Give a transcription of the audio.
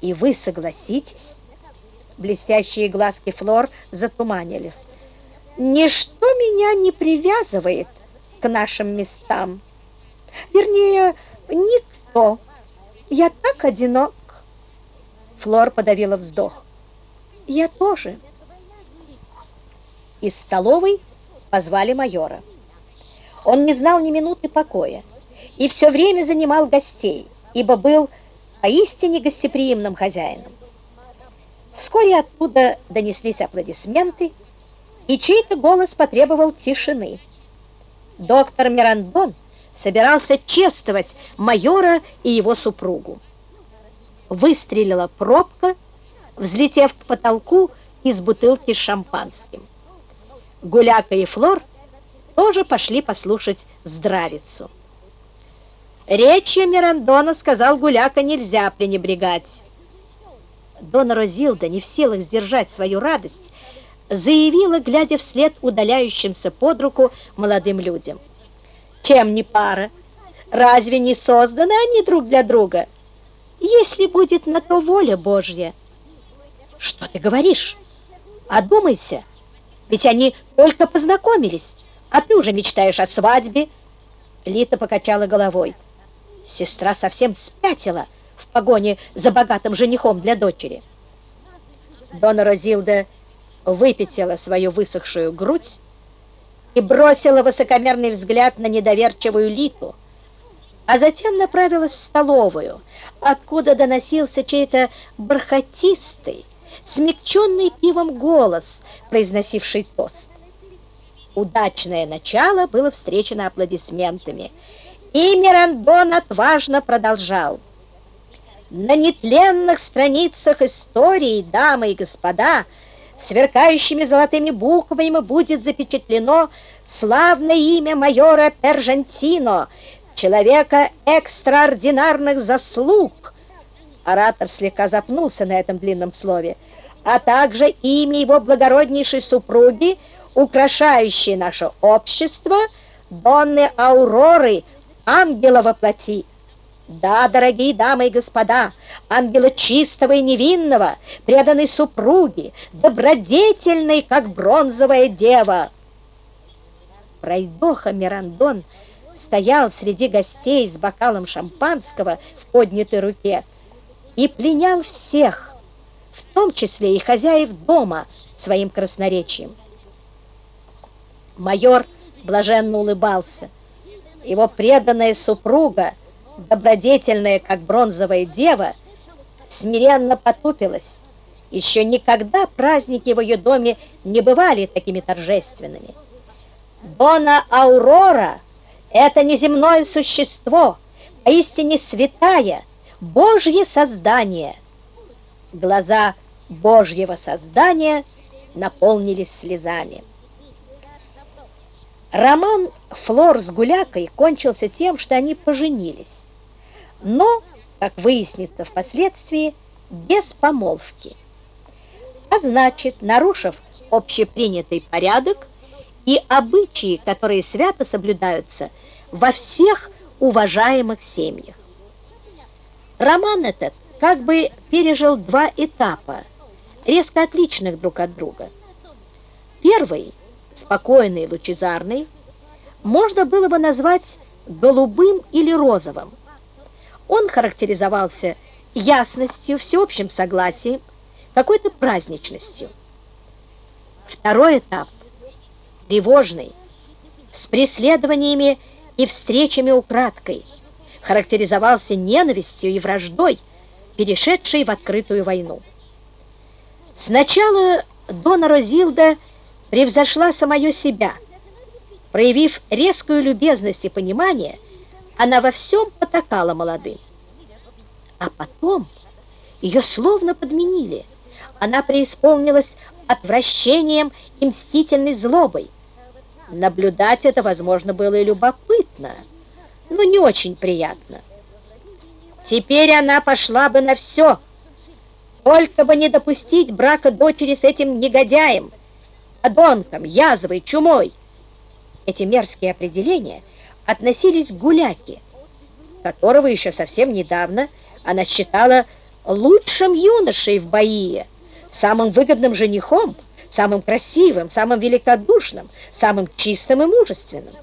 И вы согласитесь? Блестящие глазки Флор затуманились. Ничто меня не привязывает к нашим местам. Вернее, никто. Я так одинок. Флор подавила вздох. Я тоже. Из столовой позвали майора. Он не знал ни минуты покоя и все время занимал гостей, ибо был поистине гостеприимным хозяином. Вскоре оттуда донеслись аплодисменты, и чей-то голос потребовал тишины. Доктор Мирандон собирался чествовать майора и его супругу. Выстрелила пробка, взлетев к потолку из бутылки с шампанским. Гуляка и Флор тоже пошли послушать здравицу. Речью Мирандона, сказал Гуляка, нельзя пренебрегать. Дона Розилда, не в силах сдержать свою радость, заявила, глядя вслед удаляющимся под руку молодым людям. Чем не пара? Разве не созданы они друг для друга? Если будет на то воля Божья. Что ты говоришь? Одумайся, ведь они только познакомились, а ты уже мечтаешь о свадьбе. Лита покачала головой. Сестра совсем спятила в погоне за богатым женихом для дочери. Дона Розилда выпятила свою высохшую грудь и бросила высокомерный взгляд на недоверчивую Литу, а затем направилась в столовую, откуда доносился чей-то бархатистый, смягченный пивом голос, произносивший тост. Удачное начало было встречено аплодисментами, и Мирандон отважно продолжал. На нетленных страницах истории, дамы и господа, сверкающими золотыми буквами будет запечатлено славное имя майора Пержантино, человека экстраординарных заслуг. Оратор слегка запнулся на этом длинном слове, а также имя его благороднейшей супруги, украшающей наше общество, Донны Ауроры, ангела во плоти. Да, дорогие дамы и господа, ангела чистого и невинного, преданной супруги, добродетельной, как бронзовая дева. Пройдоха Мирандон стоял среди гостей с бокалом шампанского в поднятой руке и пленял всех, в том числе и хозяев дома, своим красноречием. Майор блаженно улыбался. Его преданная супруга — добродетельная, как бронзовая дева, смиренно потупилась. Еще никогда праздники в ее доме не бывали такими торжественными. Дона Аурора — это неземное существо, поистине святая, Божье создание. Глаза Божьего создания наполнились слезами. Роман Флор с Гулякой кончился тем, что они поженились но, как выяснится впоследствии, без помолвки. А значит, нарушив общепринятый порядок и обычаи, которые свято соблюдаются во всех уважаемых семьях. Роман этот как бы пережил два этапа, резко отличных друг от друга. Первый, спокойный и лучезарный, можно было бы назвать голубым или розовым. Он характеризовался ясностью, всеобщим согласием, какой-то праздничностью. Второй этап, тревожный, с преследованиями и встречами украдкой, характеризовался ненавистью и враждой, перешедшей в открытую войну. Сначала Дона Розилда превзошла самое себя, проявив резкую любезность и понимание – она во всем потакала молодым. А потом ее словно подменили. Она преисполнилась отвращением и мстительной злобой. Наблюдать это, возможно, было и любопытно, но не очень приятно. Теперь она пошла бы на все, только бы не допустить брака дочери с этим негодяем, подонком, язвой, чумой. Эти мерзкие определения – относились к гуляке, которого еще совсем недавно она считала лучшим юношей в Баие, самым выгодным женихом, самым красивым, самым великодушным, самым чистым и мужественным.